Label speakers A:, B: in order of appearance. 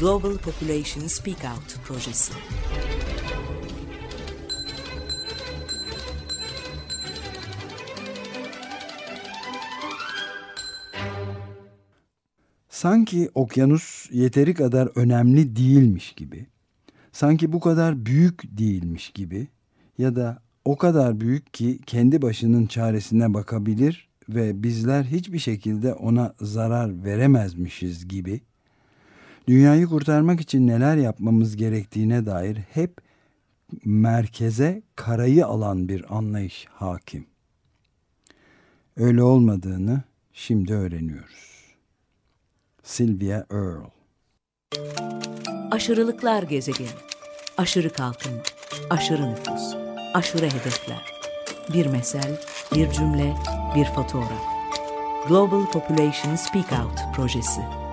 A: Global Population Speak Out projesi.
B: Sanki okyanus yeteri kadar önemli değilmiş gibi, sanki bu kadar büyük değilmiş gibi ya da o kadar büyük ki kendi başının çaresine bakabilir ve bizler hiçbir şekilde ona zarar veremezmişiz gibi dünyayı kurtarmak için neler yapmamız gerektiğine dair hep merkeze karayı alan bir anlayış hakim. Öyle olmadığını şimdi öğreniyoruz. Sylvia Earle
A: Aşırılıklar gezegeni. Aşırı kalkınma, aşırı nüfus, aşırı hedefler. Bir mesel, bir cümle, bir fotoğraf. Global Population Speak Out projesi.